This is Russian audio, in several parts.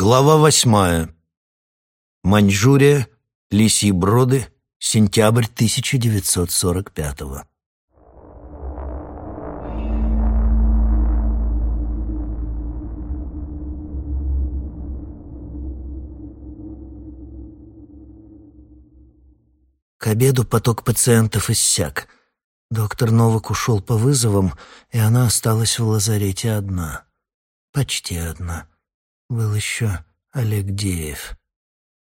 Глава восьмая. Маньчжурия, Лисьи Броды, сентябрь 1945-го. К обеду поток пациентов иссяк. Доктор Новак ушел по вызовам, и она осталась в лазарете одна. Почти одна. Был еще Олег Деев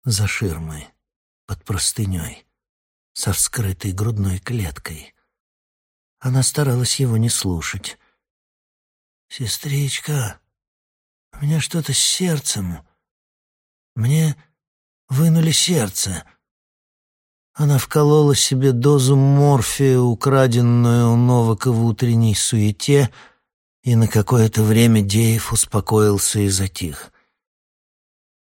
за ширмой, под простыней, со вскрытой грудной клеткой. Она старалась его не слушать. «Сестричка, у меня что-то с сердцем. Мне вынули сердце». Она вколола себе дозу морфия, украденную у Новака в утренней суете, и на какое-то время Деев успокоился и затих.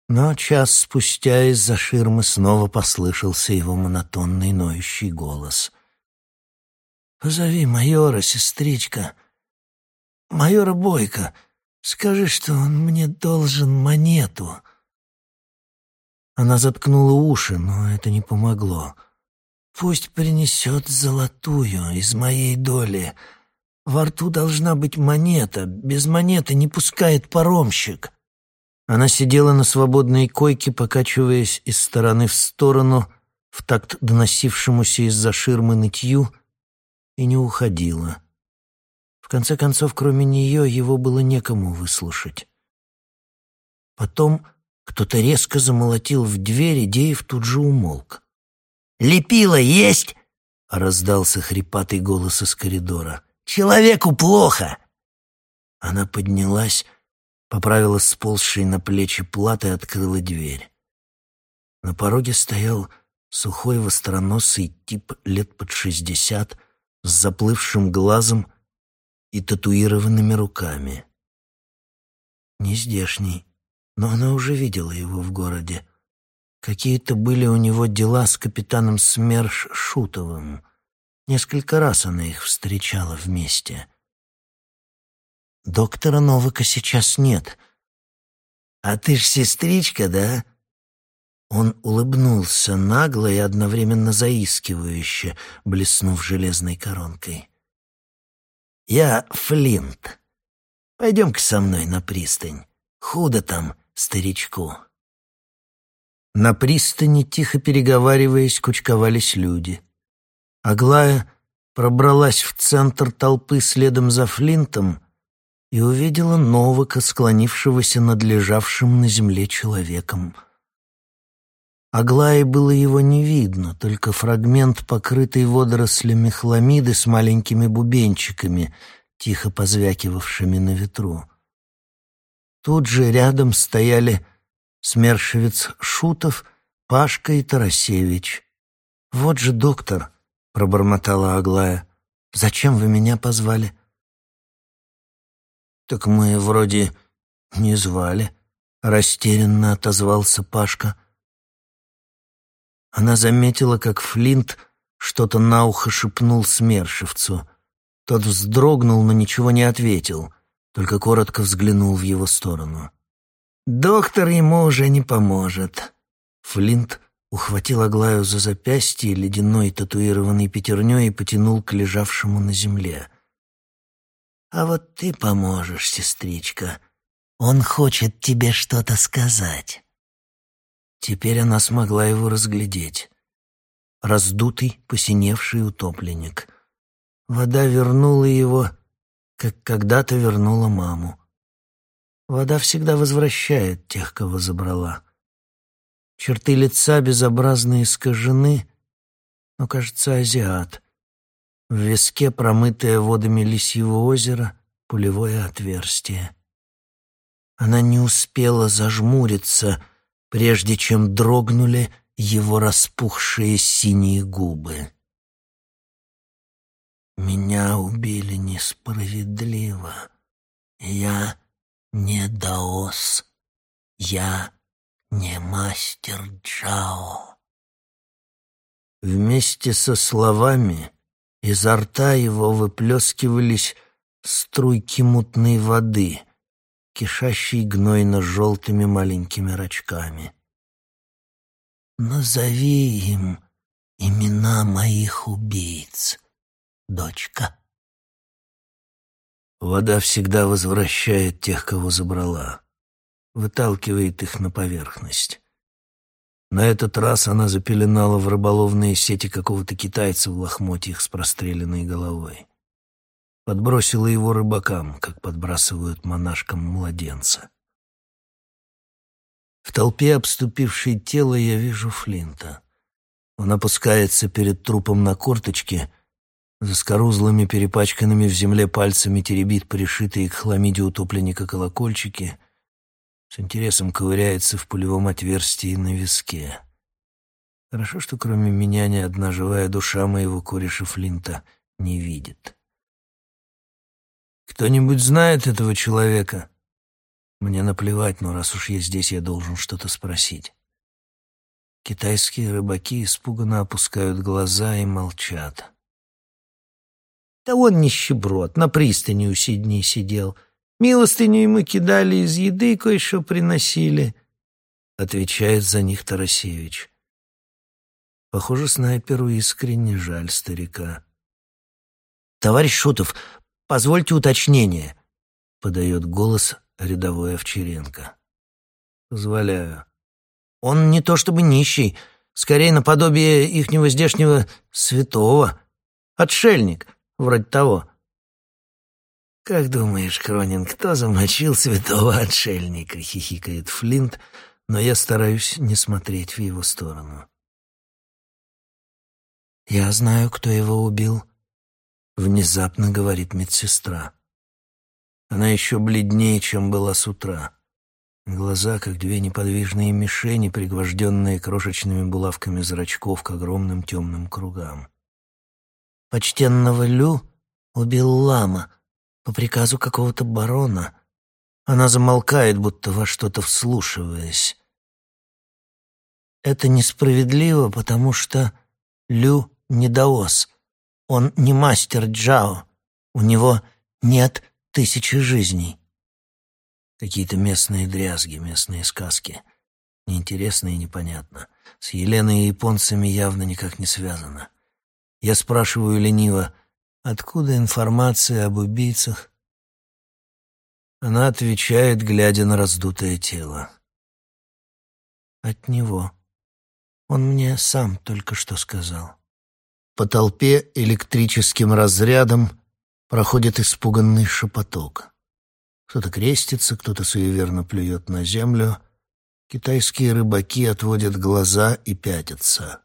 Но час спустя из-за ширмы снова послышался его монотонный ноющий голос. «Позови майора, сестричка. Майора Бойко. Скажи, что он мне должен монету». Она заткнула уши, но это не помогло. «Пусть принесет золотую из моей доли. Во рту должна быть монета. Без монеты не пускает паромщик». Она сидела на свободной койке, покачиваясь из стороны в сторону, в такт доносившемуся из-за ширмы нытью, и не уходила. В конце концов, кроме нее, его было некому выслушать. Потом кто-то резко замолотил в дверь, и Деев тут же умолк. «Лепила есть?» — раздался хрипатый голос из коридора. «Человеку плохо!» Она поднялась, поправила сползшие на плечи платы и открыла дверь. На пороге стоял сухой востроносый тип лет под шестьдесят с заплывшим глазом и татуированными руками. Нездешний, но она уже видела его в городе. Какие-то были у него дела с капитаном СМЕРШ Шутовым. Несколько раз она их встречала вместе — Доктора Новака сейчас нет. А ты ж сестричка, да? Он улыбнулся нагло и одновременно заискивающе, блеснув железной коронкой. «Я Флинт. Пойдем-ка со мной на пристань. Худо там старичку». На пристани, тихо переговариваясь, кучковались люди. Аглая пробралась в центр толпы следом за Флинтом и увидела Новака, склонившегося над лежавшим на земле человеком. Аглае было его не видно, только фрагмент, покрытый водорослями хламиды с маленькими бубенчиками, тихо позвякивавшими на ветру. Тут же рядом стояли смершевец Шутов, Пашка и Тарасевич. «Вот же доктор», — пробормотала Аглая, — «зачем вы меня позвали?» «Так мы вроде не звали», — растерянно отозвался Пашка. Она заметила, как Флинт что-то на ухо шепнул смершивцу. Тот вздрогнул, но ничего не ответил, только коротко взглянул в его сторону. «Доктор ему уже не поможет». Флинт ухватил Аглаю за запястье ледяной татуированной пятерней и потянул к лежавшему на земле. А вот ты поможешь, сестричка. Он хочет тебе что-то сказать. Теперь она смогла его разглядеть. Раздутый, посиневший утопленник. Вода вернула его, как когда-то вернула маму. Вода всегда возвращает тех, кого забрала. Черты лица безобразно искажены, но, кажется, азиат — в виске, промытое водами лисьего озера, пулевое отверстие. Она не успела зажмуриться, прежде чем дрогнули его распухшие синие губы. Меня убили несправедливо. Я не даос. Я не мастер Джао. Вместе со словами Изо рта его выплескивались струйки мутной воды, кишащий гнойно-желтыми маленькими рачками. «Назови им имена моих убийц, дочка». Вода всегда возвращает тех, кого забрала, выталкивает их на поверхность. На этот раз она запеленала в рыболовные сети какого-то китайца в лохмотьях с простреленной головой. Подбросила его рыбакам, как подбрасывают монашкам младенца. В толпе, обступившей тело, я вижу Флинта. Он опускается перед трупом на корточки, за скорузлыми, перепачканными в земле пальцами теребит пришитые к хламиде утопленника колокольчики, с интересом ковыряется в пулевом отверстии на виске. Хорошо, что кроме меня ни одна живая душа моего кореша Флинта не видит. «Кто-нибудь знает этого человека?» Мне наплевать, но раз уж я здесь, я должен что-то спросить. Китайские рыбаки испуганно опускают глаза и молчат. Да он нищеброд, на пристани у Сидней сидел. Милостыню ему кидали из еды, кое-что приносили. Отвечает за них Тарасевич. Похоже, снайперу искренне жаль старика. «Товарищ Шутов, позвольте уточнение», — подает голос рядовой Овчаренко. «Позволяю». «Он не то чтобы нищий, скорее наподобие ихнего здешнего святого. Отшельник, вроде того». «Как думаешь, Кронин, кто замочил святого отшельника?» — хихикает Флинт, но я стараюсь не смотреть в его сторону. «Я знаю, кто его убил», — внезапно говорит медсестра. Она еще бледнее, чем была с утра. Глаза, как две неподвижные мишени, пригвожденные крошечными булавками зрачков к огромным темным кругам. «Почтенного Лю убил лама по приказу какого-то барона». Она замолкает, будто во что-то вслушиваясь. «Это несправедливо, потому что Лю не даос. Он не мастер Джао. У него нет тысячи жизней. Какие-то местные дрязги, местные сказки. Неинтересно и непонятно. С Еленой и японцами явно никак не связано. Я спрашиваю лениво, откуда информация об убийцах? Она отвечает, глядя на раздутое тело. От него. Он мне сам только что сказал. По толпе электрическим разрядом проходит испуганный шепоток. Кто-то крестится, кто-то суеверно плюет на землю. Китайские рыбаки отводят глаза и пятятся.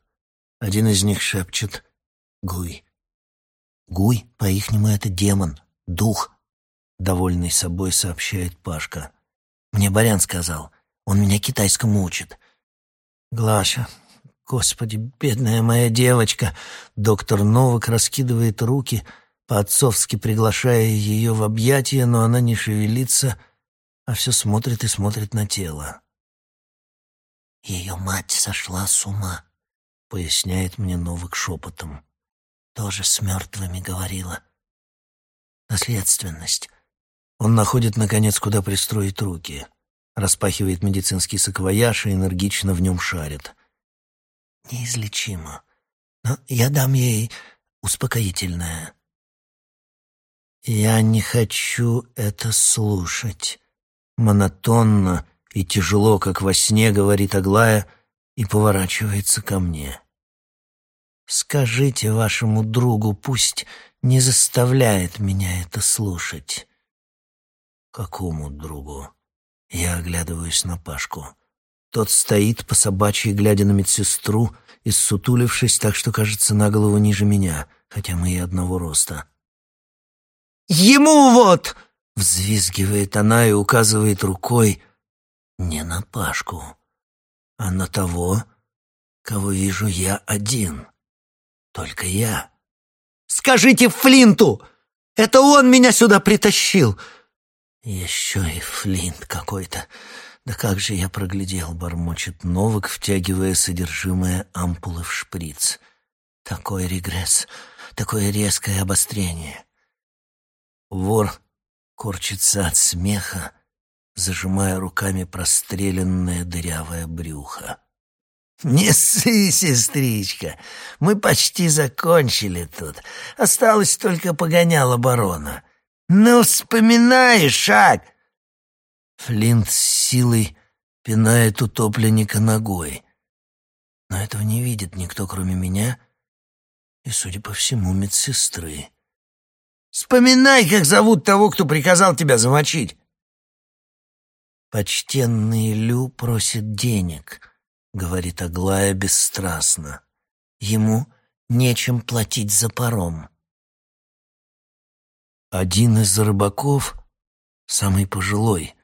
Один из них шепчет «Гуй». «Гуй» по-ихнему это демон, дух, довольный собой сообщает Пашка. «Мне Барян сказал, он меня китайскому учит». «Глаша, господи, бедная моя девочка!» Доктор Новак раскидывает руки — по-отцовски приглашая ее в объятия, но она не шевелится, а все смотрит и смотрит на тело. «Ее мать сошла с ума», — поясняет мне Новик шепотом. «Тоже с мертвыми говорила. Наследственность». Он находит, наконец, куда пристроить руки. Распахивает медицинский саквояж и энергично в нем шарит. «Неизлечимо. Но я дам ей успокоительное». «Я не хочу это слушать», — монотонно и тяжело, как во сне, говорит Аглая и поворачивается ко мне. «Скажите вашему другу, пусть не заставляет меня это слушать». «Какому другу?» Я оглядываюсь на Пашку. Тот стоит по собачьей, глядя на медсестру, и ссутулившись так, что кажется на голову ниже меня, хотя мы и одного роста. Ему вот!» — взвизгивает она и указывает рукой не на Пашку, а на того, кого вижу я один. Только я. «Скажите Флинту! Это он меня сюда притащил!» «Еще и Флинт какой-то. Да как же я проглядел!» — бормочет Новак, втягивая содержимое ампулы в шприц. «Такой регресс, такое резкое обострение!» Вор корчится от смеха зажимая руками простреленное дырявое брюхо. «Не ссы, сестричка, мы почти закончили тут. Осталось только погоняло барона. Ну, вспоминай, шаг!» Флинт с силой пинает утопленника ногой. Но этого не видит никто, кроме меня и, судя по всему, медсестры. «Вспоминай, как зовут того, кто приказал тебя замочить!» «Почтенный Лю просит денег», — говорит Аглая бесстрастно. «Ему нечем платить за паром». Один из рыбаков, самый пожилой,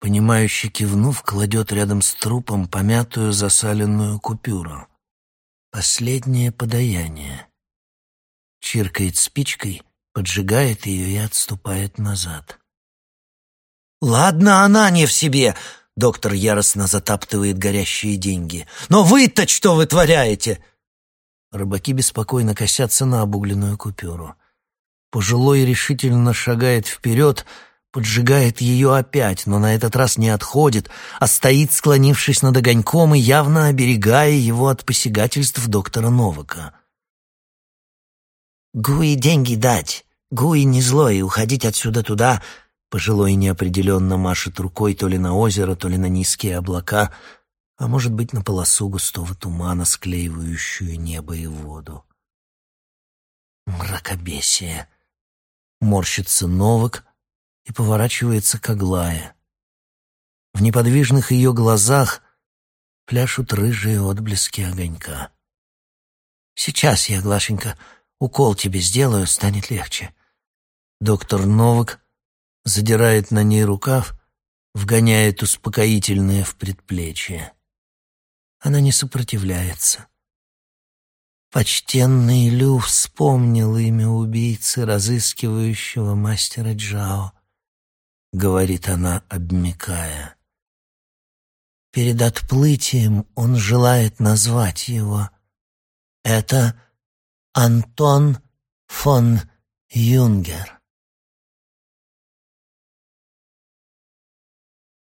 понимающе кивнув, кладет рядом с трупом помятую засаленную купюру. Последнее подаяние. Чиркает спичкой, поджигает ее и отступает назад. «Ладно, она не в себе!» Доктор яростно затаптывает горящие деньги. «Но вы-то что вытворяете?» Рыбаки беспокойно косятся на обугленную купюру. Пожилой решительно шагает вперед, поджигает ее опять, но на этот раз не отходит, а стоит, склонившись над огоньком и явно оберегая его от посягательств доктора Новака. «Гуи деньги дать! Гуи не злой, уходить отсюда туда, Пожилой неопределенно машет рукой то ли на озеро, то ли на низкие облака, а может быть, на полосу густого тумана, склеивающую небо и воду. Мракобесие. Морщится Новак и поворачивается к Аглае. В неподвижных ее глазах пляшут рыжие отблески огонька. «Сейчас я, Глашенька, укол тебе сделаю, станет легче». Доктор Новак задирает на ней рукав, вгоняет успокоительное в предплечье. Она не сопротивляется. Почтенный Лю вспомнил имя убийцы, разыскивающего мастера Джао, говорит она, обмякая. Перед отплытием он желает назвать его. Это Антон фон Юнгер.